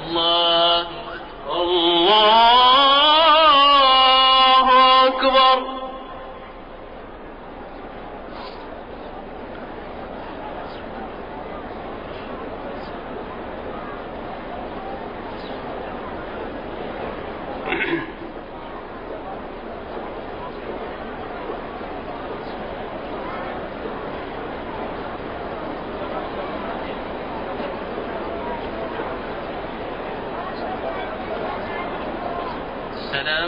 الله. الله.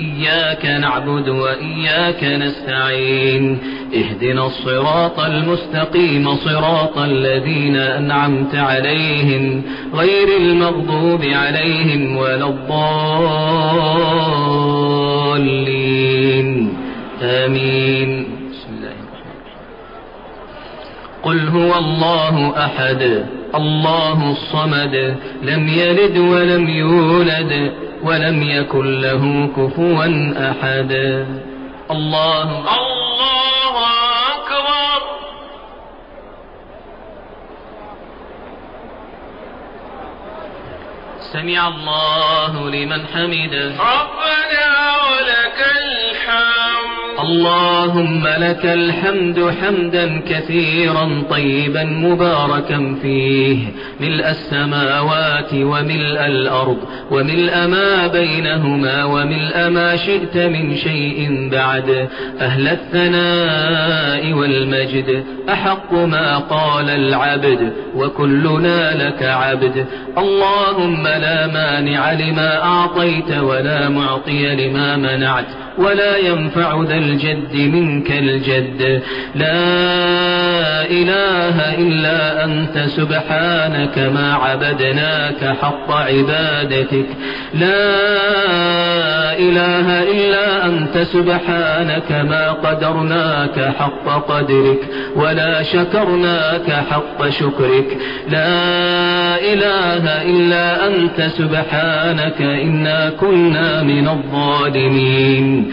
إياك نعبد وإياك نستعين. اهدنا الصراط المستقيم صراط الذين أنعمت عليهم غير المغضوب عليهم ولا الضالين. آمين. بسم الله قل هو الله أحد الله الصمد لم يلد ولم يولد. ولم يكن له كفوا أحد. الله الله أكبر. سمع الله لمن حمده. ربنا ولك الحمد. اللهم لك الحمد حمدا كثيرا طيبا مباركا فيه. ملء السماوات وملء الأرض وملء ما بينهما وملء ما شئت من شيء بعد. أهل الثناء والمجد أحق ما قال العبد وكلنا لك عبد. اللهم لا مانع لما أعطيت ولا معطي لما منعت ولا ينفع ذا الجد منك الجد. لا إله إلا أنت سبحانك ما عبدناك حق عبادتك. لا إله إلا أنت سبحانك ما قدرناك حق قدرك. ولا شكرناك حق شكرك. لا إله إلا أنت سبحانك إنا كنا من الظالمين.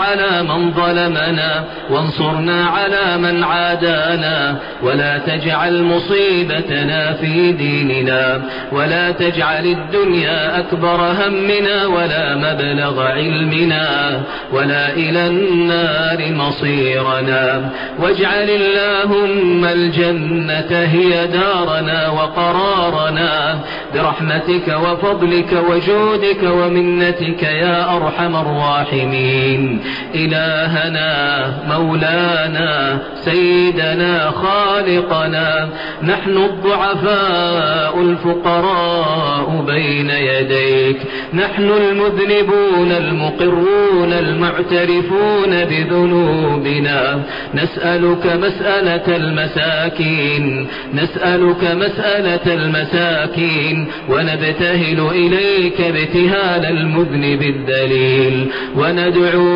على من ظلمنا وانصرنا على من عادانا ولا تجعل مصيبتنا في ديننا ولا تجعل الدنيا أكبر همنا ولا مبلغ علمنا ولا إلى النار مصيرنا واجعل اللهم الجنة هي دارنا وقرارنا برحمتك وفضلك وجودك ومنتك يا أرحم الراحمين إلهنا مولانا سيدنا خالقنا. نحن الضعفاء الفقراء بين يديك. نحن المذنبون المقرون المعترفون بذنوبنا. نسألك مسألة المساكين. نسألك مسألة المساكين. ونبتهل إليك ابتهال المذنب الدليل. وندعوك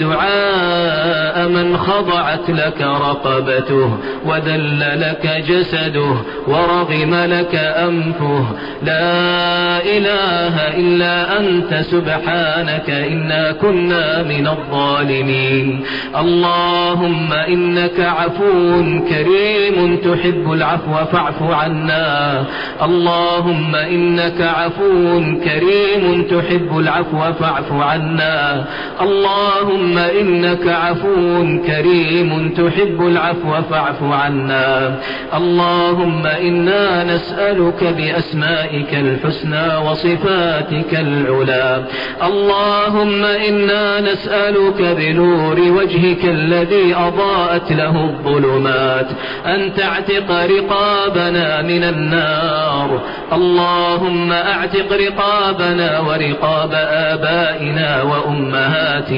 دعاء من خضعت لك رقبته وذل لك جسده ورغم لك أنفه. لا إله إلا أنت سبحانك إنا كنا من الظالمين. اللهم إنك عفو كريم تحب العفو فاعف عنا. اللهم إنك عفو كريم تحب العفو فاعف عنا. اللهم إنك عفو كريم تحب العفو فاعف عنا. اللهم إنا نسألك بأسمائك الحسنى وصفاتك العلى. اللهم إنا نسألك بنور وجهك الذي أضاءت له الظلمات. أن تعتق رقابنا من النار. اللهم أعتق رقابنا ورقاب آبائنا وأمهاتنا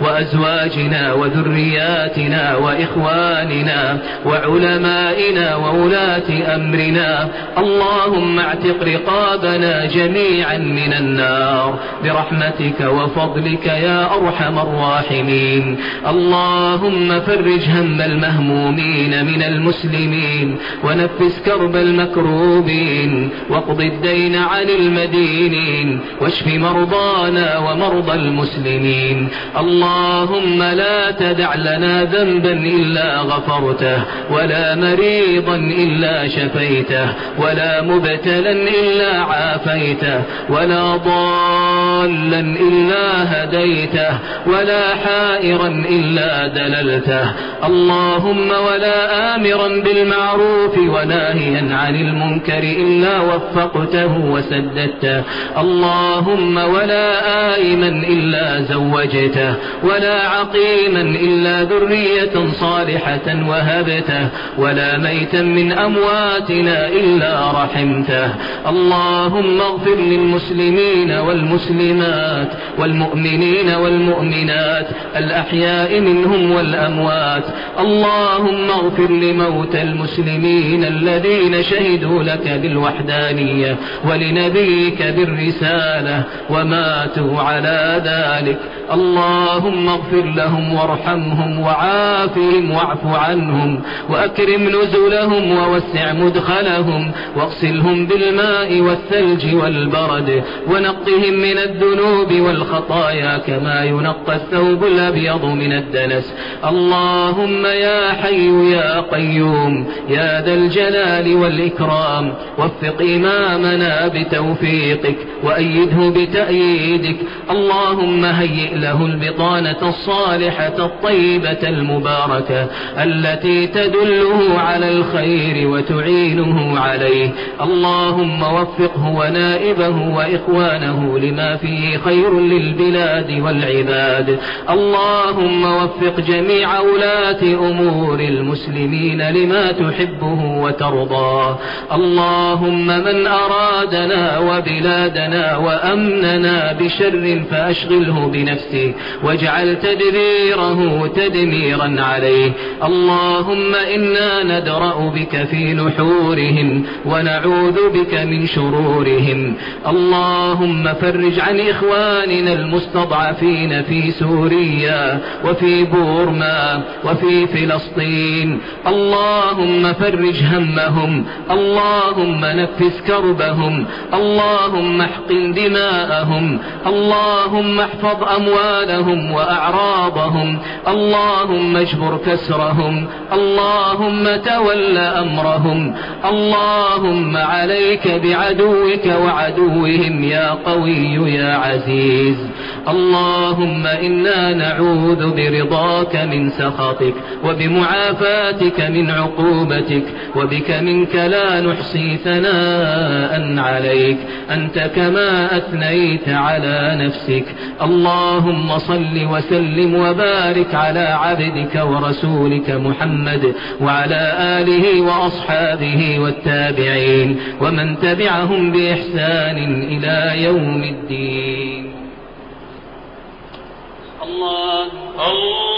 وأزواجنا وذرياتنا وإخواننا وعلمائنا وولاة أمرنا. اللهم اعتق رقابنا جميعا من النار. برحمتك وفضلك يا أرحم الراحمين. اللهم فرج هم المهمومين من المسلمين ونفس كرب المكروبين واقض الدين عن المدينين واشف مرضانا ومرضى المسلمين. اللهم لا تدع لنا ذنبا إلا غفرته ولا مريضا إلا شفيته ولا مبتلا إلا عافيته ولا ضالا إلا هديته ولا حائرا إلا دللته. اللهم ولا آمرا بالمعروف وناهيا عن المنكر إلا وفقته وسددته. اللهم ولا آئما إلا زوجته ولا عقيما إلا ذرية صالحة وهبته ولا ميتا من أمواتنا إلا رحمته. اللهم اغفر للمسلمين والمسلمات والمؤمنين والمؤمنات الأحياء منهم والأموات. اللهم اغفر لموتى المسلمين الذين شهدوا لك بالوحدانية ولنبيك بالرسالة وماتوا على ذلك. اللهم اغفر لهم وارحمهم وعافهم واعف عنهم وأكرم نزلهم ووسع مدخلهم واغسلهم بالماء والثلج والبرد ونقهم من الذنوب والخطايا كما ينقى الثوب الأبيض من الدنس. اللهم يا حي يا قيوم يا ذا الجلال والإكرام وفق إمامنا بتوفيقك وأيده بتأييدك. اللهم هيئ له البطانة الصالحة الطيبة المباركة التي تدله على الخير وتعينه عليه. اللهم وفقه ونائبه وإخوانه لما فيه خير للبلاد والعباد. اللهم وفق جميع ولاة أمور المسلمين لما تحبه وترضاه اللهم من أرادنا وبلادنا وأمننا بشر فأشغله بنفسه. واجعل تدبيره تدميرا عليه. اللهم إنا ندرأ بك في نحورهم ونعوذ بك من شرورهم. اللهم فرج عن إخواننا المستضعفين في سوريا وفي بورما وفي فلسطين. اللهم فرج همهم اللهم نفس كربهم اللهم احقن دماءهم اللهم احفظ أموالهم وأعراضهم. اللهم اجبر كسرهم. اللهم تول أمرهم. اللهم عليك بعدوك وعدوهم يا قوي يا عزيز. اللهم إنا نعوذ برضاك من سخطك وبمعافاتك من عقوبتك وبك منك لا نحصي ثناء عليك. أنت كما أثنيت على نفسك. اللهم صل وسلم وبارك على عبدك ورسولك محمد وعلى آله وأصحابه والتابعين ومن تبعهم بإحسان إلى يوم الدين. الله الله.